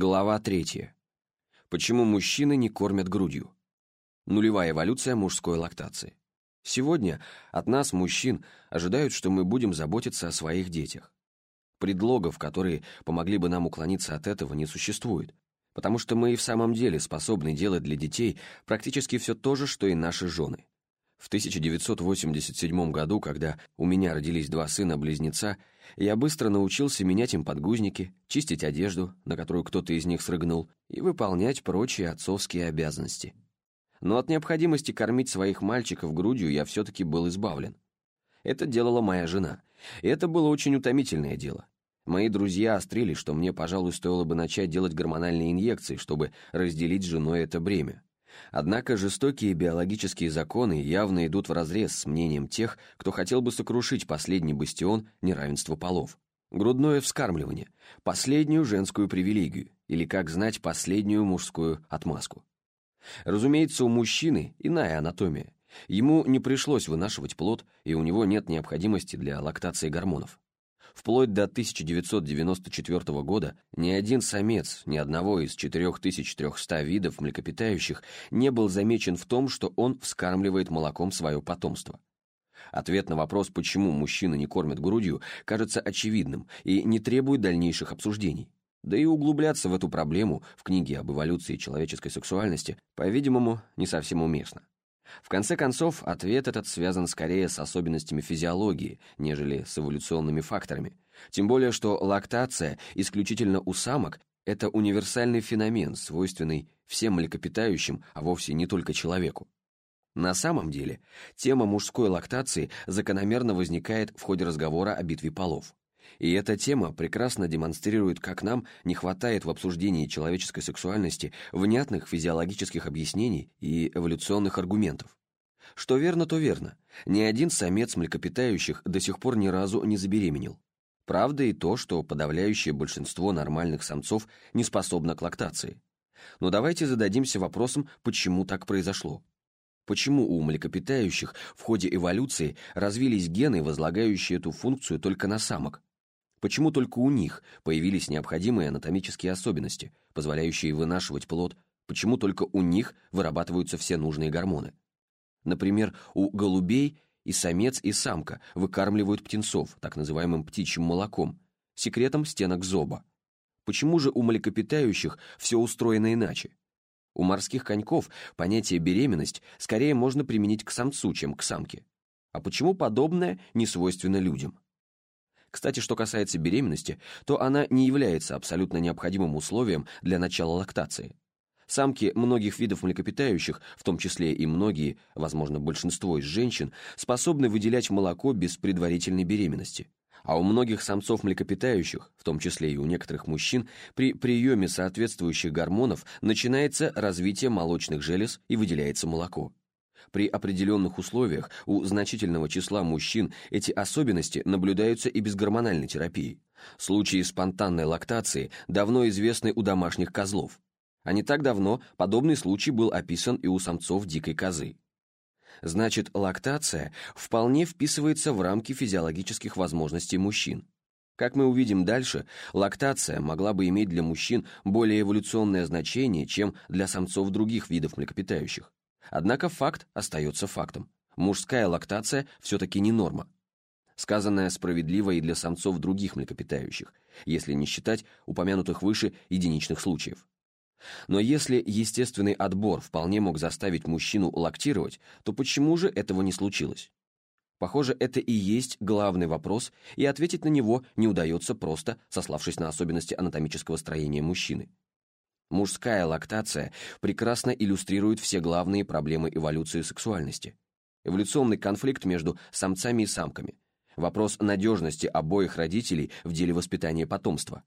Глава третья. Почему мужчины не кормят грудью? Нулевая эволюция мужской лактации. Сегодня от нас, мужчин, ожидают, что мы будем заботиться о своих детях. Предлогов, которые помогли бы нам уклониться от этого, не существует, потому что мы и в самом деле способны делать для детей практически все то же, что и наши жены. В 1987 году, когда у меня родились два сына-близнеца, я быстро научился менять им подгузники, чистить одежду, на которую кто-то из них срыгнул, и выполнять прочие отцовские обязанности. Но от необходимости кормить своих мальчиков грудью я все-таки был избавлен. Это делала моя жена, и это было очень утомительное дело. Мои друзья острили, что мне, пожалуй, стоило бы начать делать гормональные инъекции, чтобы разделить с женой это бремя. Однако жестокие биологические законы явно идут вразрез с мнением тех, кто хотел бы сокрушить последний бастион неравенства полов. Грудное вскармливание – последнюю женскую привилегию, или, как знать, последнюю мужскую отмазку. Разумеется, у мужчины иная анатомия. Ему не пришлось вынашивать плод, и у него нет необходимости для лактации гормонов. Вплоть до 1994 года ни один самец ни одного из 4300 видов млекопитающих не был замечен в том, что он вскармливает молоком свое потомство. Ответ на вопрос, почему мужчины не кормят грудью, кажется очевидным и не требует дальнейших обсуждений. Да и углубляться в эту проблему в книге об эволюции человеческой сексуальности, по-видимому, не совсем уместно. В конце концов, ответ этот связан скорее с особенностями физиологии, нежели с эволюционными факторами. Тем более, что лактация исключительно у самок – это универсальный феномен, свойственный всем млекопитающим, а вовсе не только человеку. На самом деле, тема мужской лактации закономерно возникает в ходе разговора о битве полов. И эта тема прекрасно демонстрирует, как нам не хватает в обсуждении человеческой сексуальности внятных физиологических объяснений и эволюционных аргументов. Что верно, то верно. Ни один самец млекопитающих до сих пор ни разу не забеременел. Правда и то, что подавляющее большинство нормальных самцов не способно к лактации. Но давайте зададимся вопросом, почему так произошло. Почему у млекопитающих в ходе эволюции развились гены, возлагающие эту функцию только на самок, Почему только у них появились необходимые анатомические особенности, позволяющие вынашивать плод? Почему только у них вырабатываются все нужные гормоны? Например, у голубей и самец, и самка выкармливают птенцов, так называемым птичьим молоком, секретом стенок зоба. Почему же у млекопитающих все устроено иначе? У морских коньков понятие «беременность» скорее можно применить к самцу, чем к самке. А почему подобное не свойственно людям? Кстати, что касается беременности, то она не является абсолютно необходимым условием для начала лактации. Самки многих видов млекопитающих, в том числе и многие, возможно, большинство из женщин, способны выделять молоко без предварительной беременности. А у многих самцов млекопитающих, в том числе и у некоторых мужчин, при приеме соответствующих гормонов начинается развитие молочных желез и выделяется молоко. При определенных условиях у значительного числа мужчин эти особенности наблюдаются и без гормональной терапии. Случаи спонтанной лактации давно известны у домашних козлов. А не так давно подобный случай был описан и у самцов дикой козы. Значит, лактация вполне вписывается в рамки физиологических возможностей мужчин. Как мы увидим дальше, лактация могла бы иметь для мужчин более эволюционное значение, чем для самцов других видов млекопитающих. Однако факт остается фактом. Мужская лактация все-таки не норма. Сказанное справедливо и для самцов других млекопитающих, если не считать упомянутых выше единичных случаев. Но если естественный отбор вполне мог заставить мужчину лактировать, то почему же этого не случилось? Похоже, это и есть главный вопрос, и ответить на него не удается просто, сославшись на особенности анатомического строения мужчины. Мужская лактация прекрасно иллюстрирует все главные проблемы эволюции сексуальности. Эволюционный конфликт между самцами и самками. Вопрос надежности обоих родителей в деле воспитания потомства.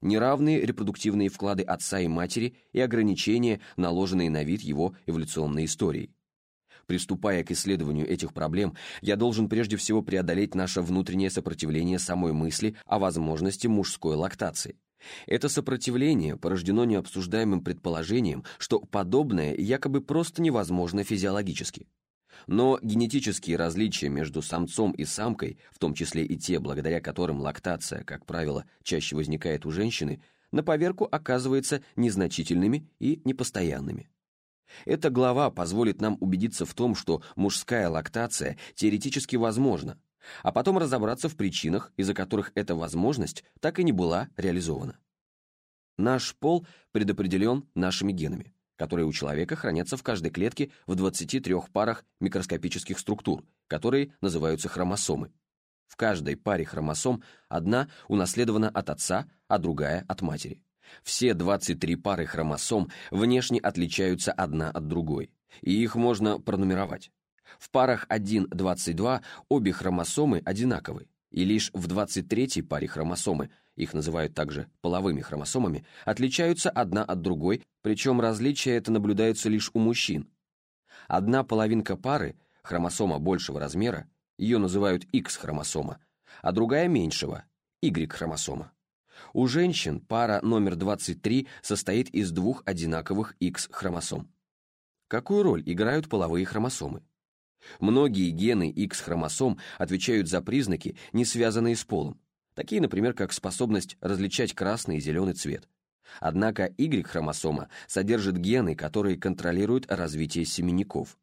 Неравные репродуктивные вклады отца и матери и ограничения, наложенные на вид его эволюционной историей. Приступая к исследованию этих проблем, я должен прежде всего преодолеть наше внутреннее сопротивление самой мысли о возможности мужской лактации. Это сопротивление порождено необсуждаемым предположением, что подобное якобы просто невозможно физиологически. Но генетические различия между самцом и самкой, в том числе и те, благодаря которым лактация, как правило, чаще возникает у женщины, на поверку оказывается незначительными и непостоянными. Эта глава позволит нам убедиться в том, что мужская лактация теоретически возможна, а потом разобраться в причинах, из-за которых эта возможность так и не была реализована. Наш пол предопределен нашими генами, которые у человека хранятся в каждой клетке в 23 парах микроскопических структур, которые называются хромосомы. В каждой паре хромосом одна унаследована от отца, а другая от матери. Все 23 пары хромосом внешне отличаются одна от другой, и их можно пронумеровать. В парах 1-22 обе хромосомы одинаковы, и лишь в 23-й паре хромосомы, их называют также половыми хромосомами, отличаются одна от другой, причем различия это наблюдаются лишь у мужчин. Одна половинка пары, хромосома большего размера, ее называют X-хромосома, а другая меньшего, Y-хромосома. У женщин пара номер 23 состоит из двух одинаковых X-хромосом. Какую роль играют половые хромосомы? Многие гены X-хромосом отвечают за признаки, не связанные с полом, такие, например, как способность различать красный и зеленый цвет. Однако Y-хромосома содержит гены, которые контролируют развитие семенников.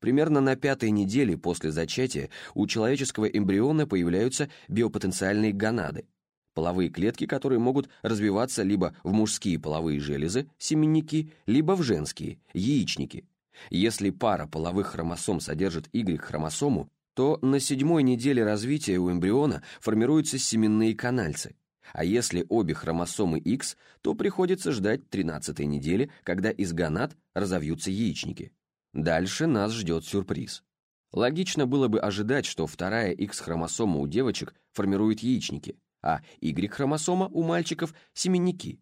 Примерно на пятой неделе после зачатия у человеческого эмбриона появляются биопотенциальные гонады, половые клетки, которые могут развиваться либо в мужские половые железы, семенники, либо в женские, яичники. Если пара половых хромосом содержит Y-хромосому, то на седьмой неделе развития у эмбриона формируются семенные канальцы, а если обе хромосомы X, то приходится ждать 13 недели, когда из гонад разовьются яичники. Дальше нас ждет сюрприз. Логично было бы ожидать, что вторая X-хромосома у девочек формирует яичники, а Y-хромосома у мальчиков – семенники.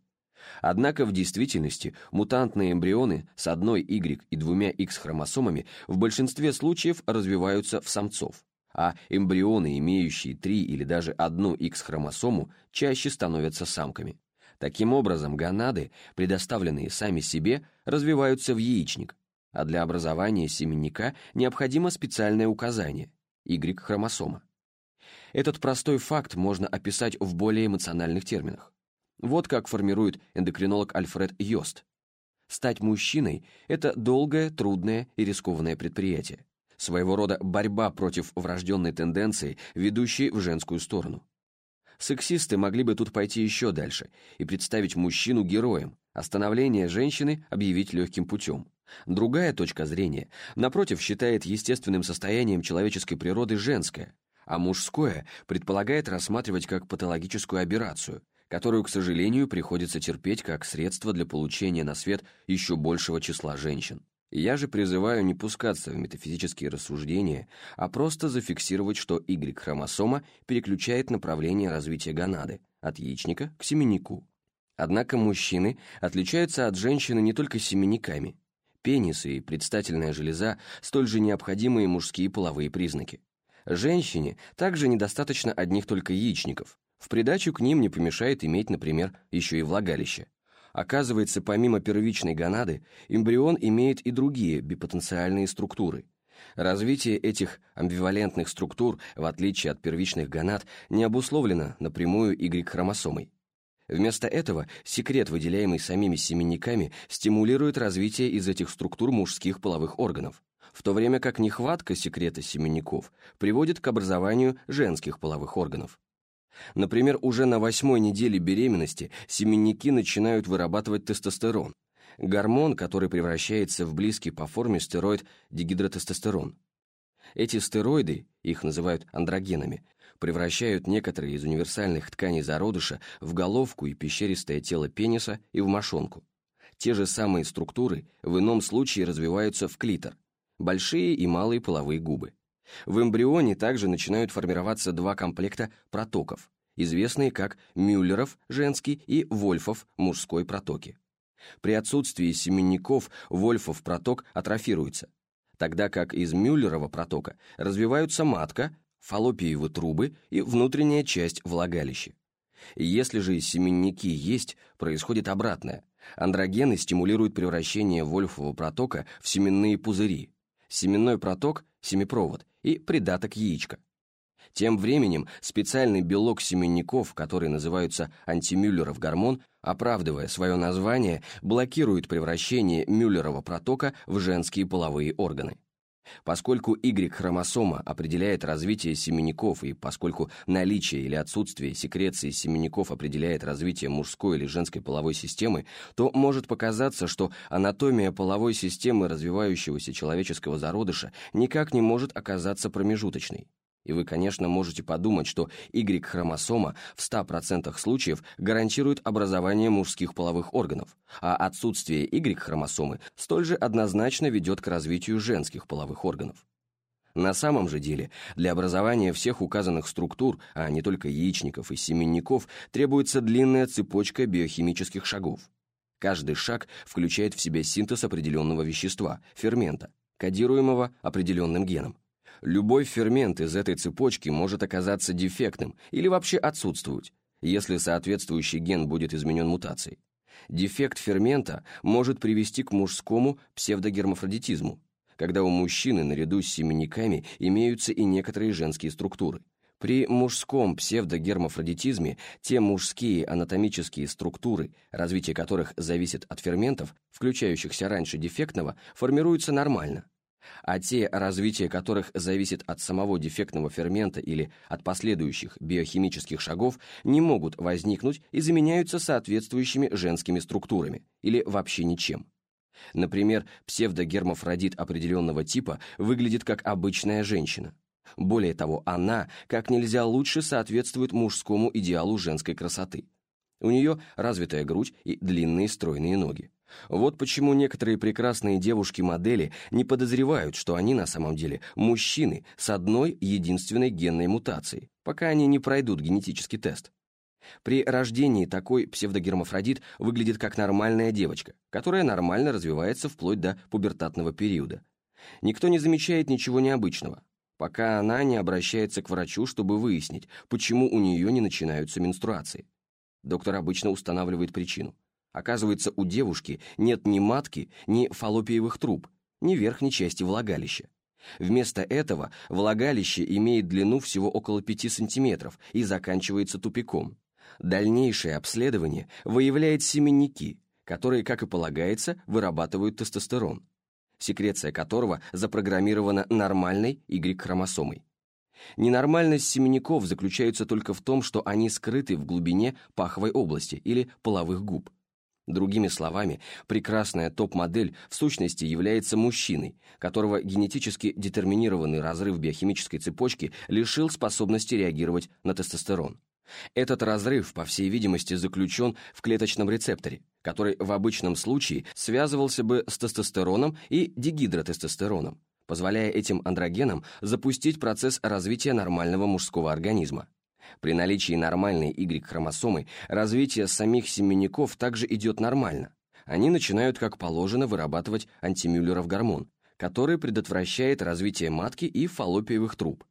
Однако в действительности мутантные эмбрионы с одной Y и двумя X-хромосомами в большинстве случаев развиваются в самцов, а эмбрионы, имеющие три или даже одну X-хромосому, чаще становятся самками. Таким образом, гонады, предоставленные сами себе, развиваются в яичник, а для образования семенника необходимо специальное указание – Y-хромосома. Этот простой факт можно описать в более эмоциональных терминах. Вот как формирует эндокринолог Альфред Йост. Стать мужчиной – это долгое, трудное и рискованное предприятие. Своего рода борьба против врожденной тенденции, ведущей в женскую сторону. Сексисты могли бы тут пойти еще дальше и представить мужчину героем, а становление женщины объявить легким путем. Другая точка зрения, напротив, считает естественным состоянием человеческой природы женское, а мужское предполагает рассматривать как патологическую аберрацию, которую, к сожалению, приходится терпеть как средство для получения на свет еще большего числа женщин. Я же призываю не пускаться в метафизические рассуждения, а просто зафиксировать, что Y-хромосома переключает направление развития гонады от яичника к семеннику. Однако мужчины отличаются от женщины не только семенниками. Пенис и предстательная железа – столь же необходимые мужские половые признаки. Женщине также недостаточно одних только яичников. В придачу к ним не помешает иметь, например, еще и влагалище. Оказывается, помимо первичной гонады, эмбрион имеет и другие бипотенциальные структуры. Развитие этих амбивалентных структур, в отличие от первичных гонад, не обусловлено напрямую Y-хромосомой. Вместо этого секрет, выделяемый самими семенниками, стимулирует развитие из этих структур мужских половых органов в то время как нехватка секрета семенников приводит к образованию женских половых органов. Например, уже на восьмой неделе беременности семенники начинают вырабатывать тестостерон, гормон, который превращается в близкий по форме стероид дигидротестостерон. Эти стероиды, их называют андрогенами, превращают некоторые из универсальных тканей зародыша в головку и пещеристое тело пениса и в мошонку. Те же самые структуры в ином случае развиваются в клитор, большие и малые половые губы. В эмбрионе также начинают формироваться два комплекта протоков, известные как Мюллеров женский и Вольфов мужской протоки. При отсутствии семенников Вольфов проток атрофируется, тогда как из Мюллерова протока развиваются матка, фаллопиевы трубы и внутренняя часть влагалища. Если же семенники есть, происходит обратное. Андрогены стимулируют превращение Вольфового протока в семенные пузыри, семенной проток, семипровод и придаток яичка. Тем временем специальный белок семенников, который называется антимюллеров гормон, оправдывая свое название, блокирует превращение мюллерова протока в женские половые органы. Поскольку Y-хромосома определяет развитие семенников и поскольку наличие или отсутствие секреции семенников определяет развитие мужской или женской половой системы, то может показаться, что анатомия половой системы развивающегося человеческого зародыша никак не может оказаться промежуточной. И вы, конечно, можете подумать, что Y-хромосома в 100% случаев гарантирует образование мужских половых органов, а отсутствие Y-хромосомы столь же однозначно ведет к развитию женских половых органов. На самом же деле, для образования всех указанных структур, а не только яичников и семенников, требуется длинная цепочка биохимических шагов. Каждый шаг включает в себя синтез определенного вещества, фермента, кодируемого определенным геном. Любой фермент из этой цепочки может оказаться дефектным или вообще отсутствовать, если соответствующий ген будет изменен мутацией. Дефект фермента может привести к мужскому псевдогермафродитизму, когда у мужчины наряду с семенниками имеются и некоторые женские структуры. При мужском псевдогермафродитизме те мужские анатомические структуры, развитие которых зависит от ферментов, включающихся раньше дефектного, формируются нормально – а те, развитие которых зависит от самого дефектного фермента или от последующих биохимических шагов, не могут возникнуть и заменяются соответствующими женскими структурами или вообще ничем. Например, псевдогермафродит определенного типа выглядит как обычная женщина. Более того, она как нельзя лучше соответствует мужскому идеалу женской красоты. У нее развитая грудь и длинные стройные ноги. Вот почему некоторые прекрасные девушки-модели не подозревают, что они на самом деле мужчины с одной единственной генной мутацией, пока они не пройдут генетический тест. При рождении такой псевдогермафродит выглядит как нормальная девочка, которая нормально развивается вплоть до пубертатного периода. Никто не замечает ничего необычного, пока она не обращается к врачу, чтобы выяснить, почему у нее не начинаются менструации. Доктор обычно устанавливает причину – Оказывается, у девушки нет ни матки, ни фаллопиевых труб, ни верхней части влагалища. Вместо этого влагалище имеет длину всего около 5 сантиметров и заканчивается тупиком. Дальнейшее обследование выявляет семенники, которые, как и полагается, вырабатывают тестостерон, секреция которого запрограммирована нормальной Y-хромосомой. Ненормальность семенников заключается только в том, что они скрыты в глубине паховой области или половых губ. Другими словами, прекрасная топ-модель в сущности является мужчиной, которого генетически детерминированный разрыв биохимической цепочки лишил способности реагировать на тестостерон. Этот разрыв, по всей видимости, заключен в клеточном рецепторе, который в обычном случае связывался бы с тестостероном и дигидротестостероном, позволяя этим андрогенам запустить процесс развития нормального мужского организма. При наличии нормальной Y-хромосомы развитие самих семенников также идет нормально. Они начинают, как положено, вырабатывать антимюллеров гормон, который предотвращает развитие матки и фаллопиевых труб.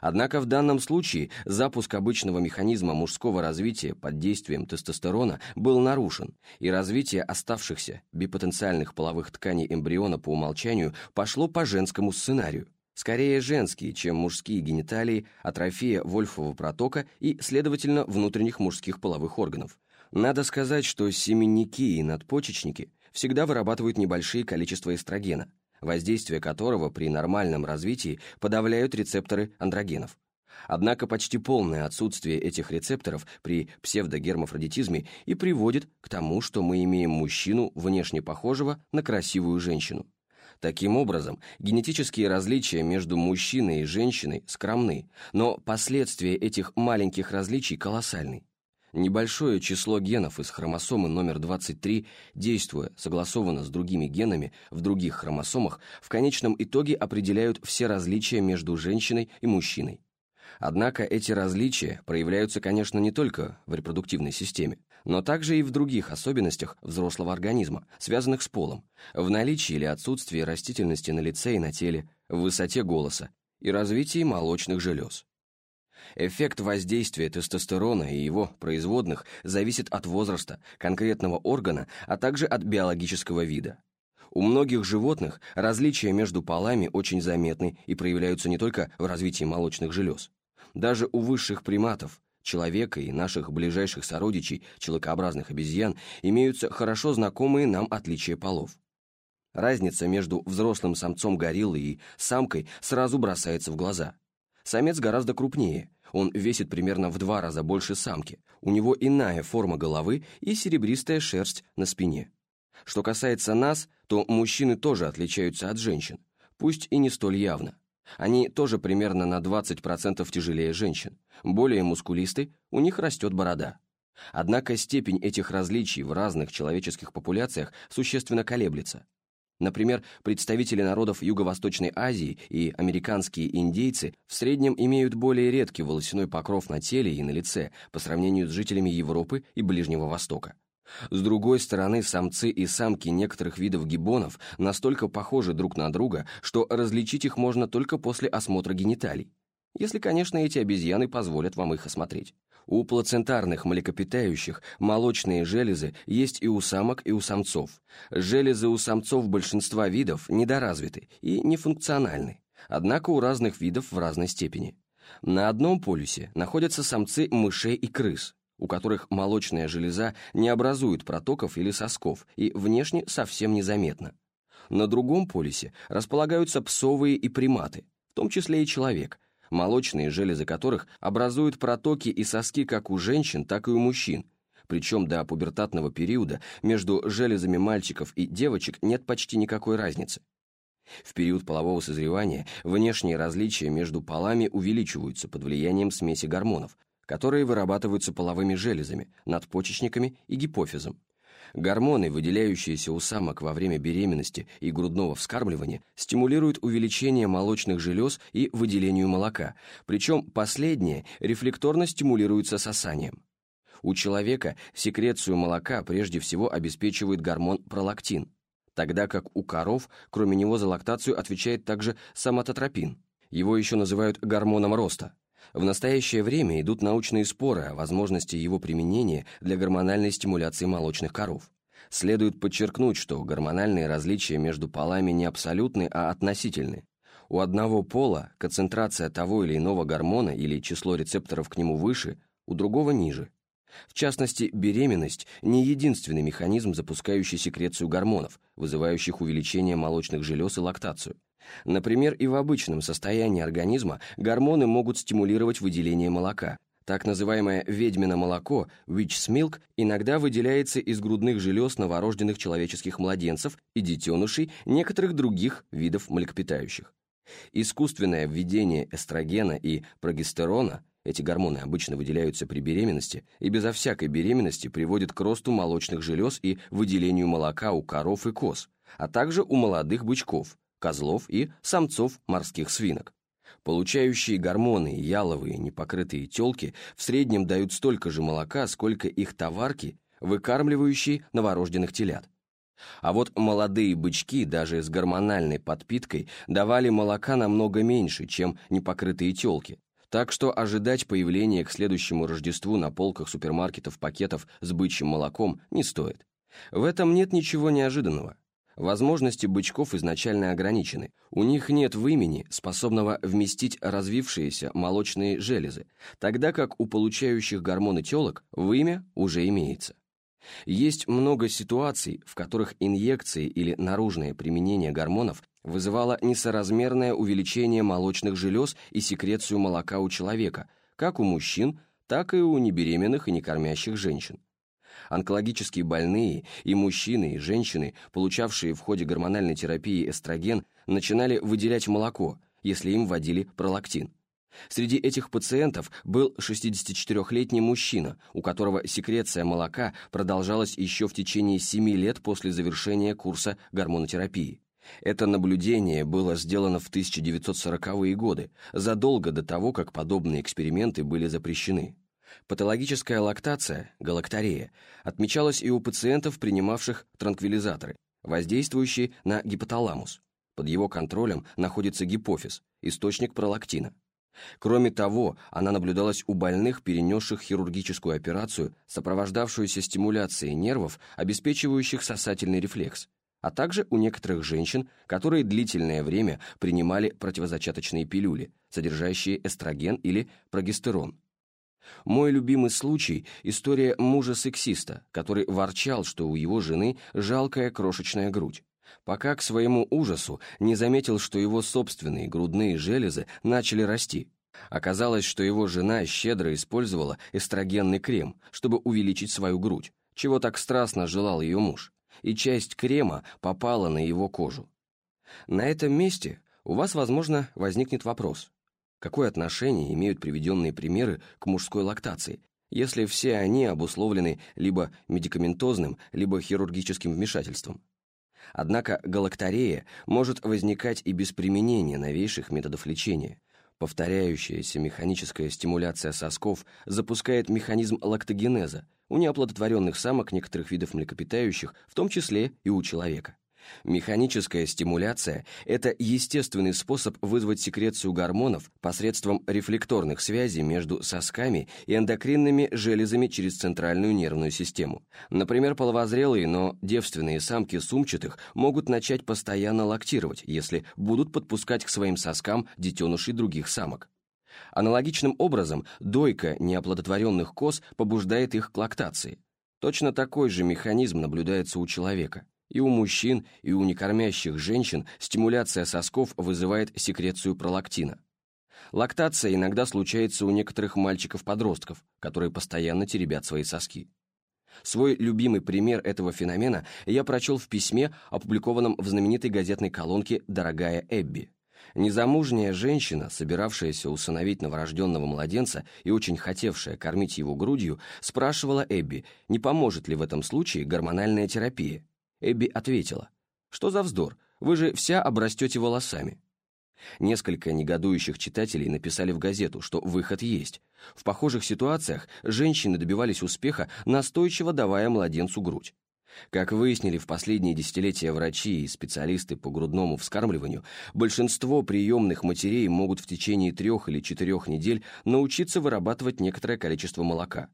Однако в данном случае запуск обычного механизма мужского развития под действием тестостерона был нарушен, и развитие оставшихся бипотенциальных половых тканей эмбриона по умолчанию пошло по женскому сценарию скорее женские, чем мужские гениталии, атрофия вольфового протока и, следовательно, внутренних мужских половых органов. Надо сказать, что семенники и надпочечники всегда вырабатывают небольшие количества эстрогена, воздействие которого при нормальном развитии подавляют рецепторы андрогенов. Однако почти полное отсутствие этих рецепторов при псевдогермафродитизме и приводит к тому, что мы имеем мужчину, внешне похожего на красивую женщину. Таким образом, генетические различия между мужчиной и женщиной скромны, но последствия этих маленьких различий колоссальны. Небольшое число генов из хромосомы номер 23, действуя согласованно с другими генами в других хромосомах, в конечном итоге определяют все различия между женщиной и мужчиной. Однако эти различия проявляются, конечно, не только в репродуктивной системе, но также и в других особенностях взрослого организма, связанных с полом, в наличии или отсутствии растительности на лице и на теле, в высоте голоса и развитии молочных желез. Эффект воздействия тестостерона и его производных зависит от возраста, конкретного органа, а также от биологического вида. У многих животных различия между полами очень заметны и проявляются не только в развитии молочных желез. Даже у высших приматов, человека и наших ближайших сородичей, человекообразных обезьян, имеются хорошо знакомые нам отличия полов. Разница между взрослым самцом гориллы и самкой сразу бросается в глаза. Самец гораздо крупнее, он весит примерно в два раза больше самки, у него иная форма головы и серебристая шерсть на спине. Что касается нас, то мужчины тоже отличаются от женщин, пусть и не столь явно. Они тоже примерно на 20% тяжелее женщин, более мускулисты, у них растет борода. Однако степень этих различий в разных человеческих популяциях существенно колеблется. Например, представители народов Юго-Восточной Азии и американские индейцы в среднем имеют более редкий волосяной покров на теле и на лице по сравнению с жителями Европы и Ближнего Востока. С другой стороны, самцы и самки некоторых видов гиббонов настолько похожи друг на друга, что различить их можно только после осмотра гениталий. Если, конечно, эти обезьяны позволят вам их осмотреть. У плацентарных млекопитающих молочные железы есть и у самок, и у самцов. Железы у самцов большинства видов недоразвиты и нефункциональны, однако у разных видов в разной степени. На одном полюсе находятся самцы мышей и крыс, у которых молочная железа не образует протоков или сосков и внешне совсем незаметна. На другом полюсе располагаются псовые и приматы, в том числе и человек – молочные железы которых образуют протоки и соски как у женщин, так и у мужчин, причем до пубертатного периода между железами мальчиков и девочек нет почти никакой разницы. В период полового созревания внешние различия между полами увеличиваются под влиянием смеси гормонов, которые вырабатываются половыми железами, надпочечниками и гипофизом. Гормоны, выделяющиеся у самок во время беременности и грудного вскармливания, стимулируют увеличение молочных желез и выделению молока, причем последнее рефлекторно стимулируется сосанием. У человека секрецию молока прежде всего обеспечивает гормон пролактин, тогда как у коров, кроме него за лактацию отвечает также соматотропин. Его еще называют гормоном роста. В настоящее время идут научные споры о возможности его применения для гормональной стимуляции молочных коров. Следует подчеркнуть, что гормональные различия между полами не абсолютны, а относительны. У одного пола концентрация того или иного гормона или число рецепторов к нему выше, у другого ниже. В частности, беременность – не единственный механизм, запускающий секрецию гормонов, вызывающих увеличение молочных желез и лактацию. Например, и в обычном состоянии организма гормоны могут стимулировать выделение молока. Так называемое ведьмино молоко, witch's milk, иногда выделяется из грудных желез новорожденных человеческих младенцев и детенышей некоторых других видов млекопитающих. Искусственное введение эстрогена и прогестерона – эти гормоны обычно выделяются при беременности и безо всякой беременности приводит к росту молочных желез и выделению молока у коров и коз, а также у молодых бычков, козлов и самцов морских свинок. Получающие гормоны яловые непокрытые телки в среднем дают столько же молока, сколько их товарки, выкармливающие новорожденных телят. А вот молодые бычки даже с гормональной подпиткой давали молока намного меньше, чем непокрытые телки, так что ожидать появления к следующему Рождеству на полках супермаркетов пакетов с бычьим молоком не стоит. В этом нет ничего неожиданного. Возможности бычков изначально ограничены. У них нет вымени, способного вместить развившиеся молочные железы, тогда как у получающих гормоны телок вымя уже имеется. Есть много ситуаций, в которых инъекции или наружное применение гормонов вызывало несоразмерное увеличение молочных желез и секрецию молока у человека, как у мужчин, так и у небеременных и некормящих женщин. Онкологические больные и мужчины, и женщины, получавшие в ходе гормональной терапии эстроген, начинали выделять молоко, если им вводили пролактин. Среди этих пациентов был 64-летний мужчина, у которого секреция молока продолжалась еще в течение 7 лет после завершения курса гормонотерапии. Это наблюдение было сделано в 1940-е годы, задолго до того, как подобные эксперименты были запрещены. Патологическая лактация, галакторея, отмечалась и у пациентов, принимавших транквилизаторы, воздействующие на гипоталамус. Под его контролем находится гипофиз, источник пролактина. Кроме того, она наблюдалась у больных, перенесших хирургическую операцию, сопровождавшуюся стимуляцией нервов, обеспечивающих сосательный рефлекс, а также у некоторых женщин, которые длительное время принимали противозачаточные пилюли, содержащие эстроген или прогестерон. Мой любимый случай – история мужа-сексиста, который ворчал, что у его жены жалкая крошечная грудь, пока к своему ужасу не заметил, что его собственные грудные железы начали расти. Оказалось, что его жена щедро использовала эстрогенный крем, чтобы увеличить свою грудь, чего так страстно желал ее муж, и часть крема попала на его кожу. На этом месте у вас, возможно, возникнет вопрос. Какое отношение имеют приведенные примеры к мужской лактации, если все они обусловлены либо медикаментозным, либо хирургическим вмешательством? Однако галакторея может возникать и без применения новейших методов лечения. Повторяющаяся механическая стимуляция сосков запускает механизм лактогенеза у неоплодотворенных самок некоторых видов млекопитающих, в том числе и у человека. Механическая стимуляция – это естественный способ вызвать секрецию гормонов посредством рефлекторных связей между сосками и эндокринными железами через центральную нервную систему. Например, половозрелые, но девственные самки сумчатых могут начать постоянно лактировать, если будут подпускать к своим соскам детенышей других самок. Аналогичным образом дойка неоплодотворенных коз побуждает их к лактации. Точно такой же механизм наблюдается у человека. И у мужчин, и у некормящих женщин стимуляция сосков вызывает секрецию пролактина. Лактация иногда случается у некоторых мальчиков-подростков, которые постоянно теребят свои соски. Свой любимый пример этого феномена я прочел в письме, опубликованном в знаменитой газетной колонке «Дорогая Эбби». Незамужняя женщина, собиравшаяся усыновить новорожденного младенца и очень хотевшая кормить его грудью, спрашивала Эбби, не поможет ли в этом случае гормональная терапия. Эбби ответила, «Что за вздор? Вы же вся обрастете волосами». Несколько негодующих читателей написали в газету, что выход есть. В похожих ситуациях женщины добивались успеха, настойчиво давая младенцу грудь. Как выяснили в последние десятилетия врачи и специалисты по грудному вскармливанию, большинство приемных матерей могут в течение трех или четырех недель научиться вырабатывать некоторое количество молока.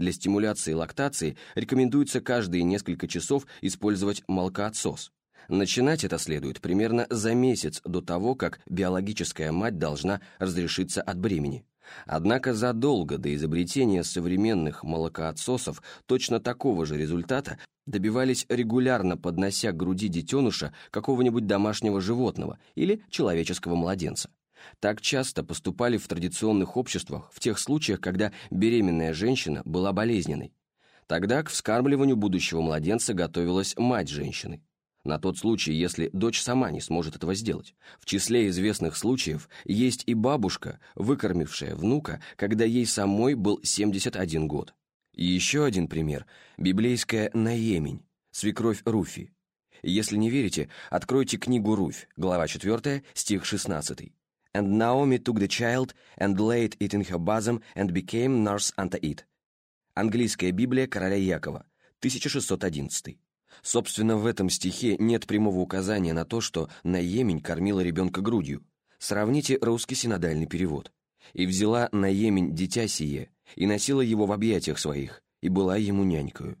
Для стимуляции лактации рекомендуется каждые несколько часов использовать молокоотсос. Начинать это следует примерно за месяц до того, как биологическая мать должна разрешиться от бремени. Однако задолго до изобретения современных молокоотсосов точно такого же результата добивались регулярно поднося к груди детеныша какого-нибудь домашнего животного или человеческого младенца. Так часто поступали в традиционных обществах в тех случаях, когда беременная женщина была болезненной. Тогда к вскармливанию будущего младенца готовилась мать женщины. На тот случай, если дочь сама не сможет этого сделать. В числе известных случаев есть и бабушка, выкормившая внука, когда ей самой был 71 год. И еще один пример – библейская Наемень, свекровь Руфи. Если не верите, откройте книгу «Руфь», глава 4, стих 16. And Naomi took the child and laid it in her bosom and became nurse unto it. Английская Библия короля Якова, 1611. Собственно, в этом стихе нет прямого указания на то, что Наемень кормила ребенка грудью. Сравните русский синодальный перевод. «И взяла Наемень дитя сие, и носила его в объятиях своих, и была ему нянькою».